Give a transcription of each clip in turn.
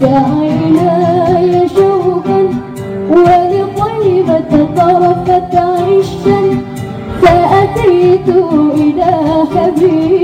دعينا يا شوقا ولطيبة طرفة عشا فأتيت إلى حبيبي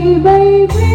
baby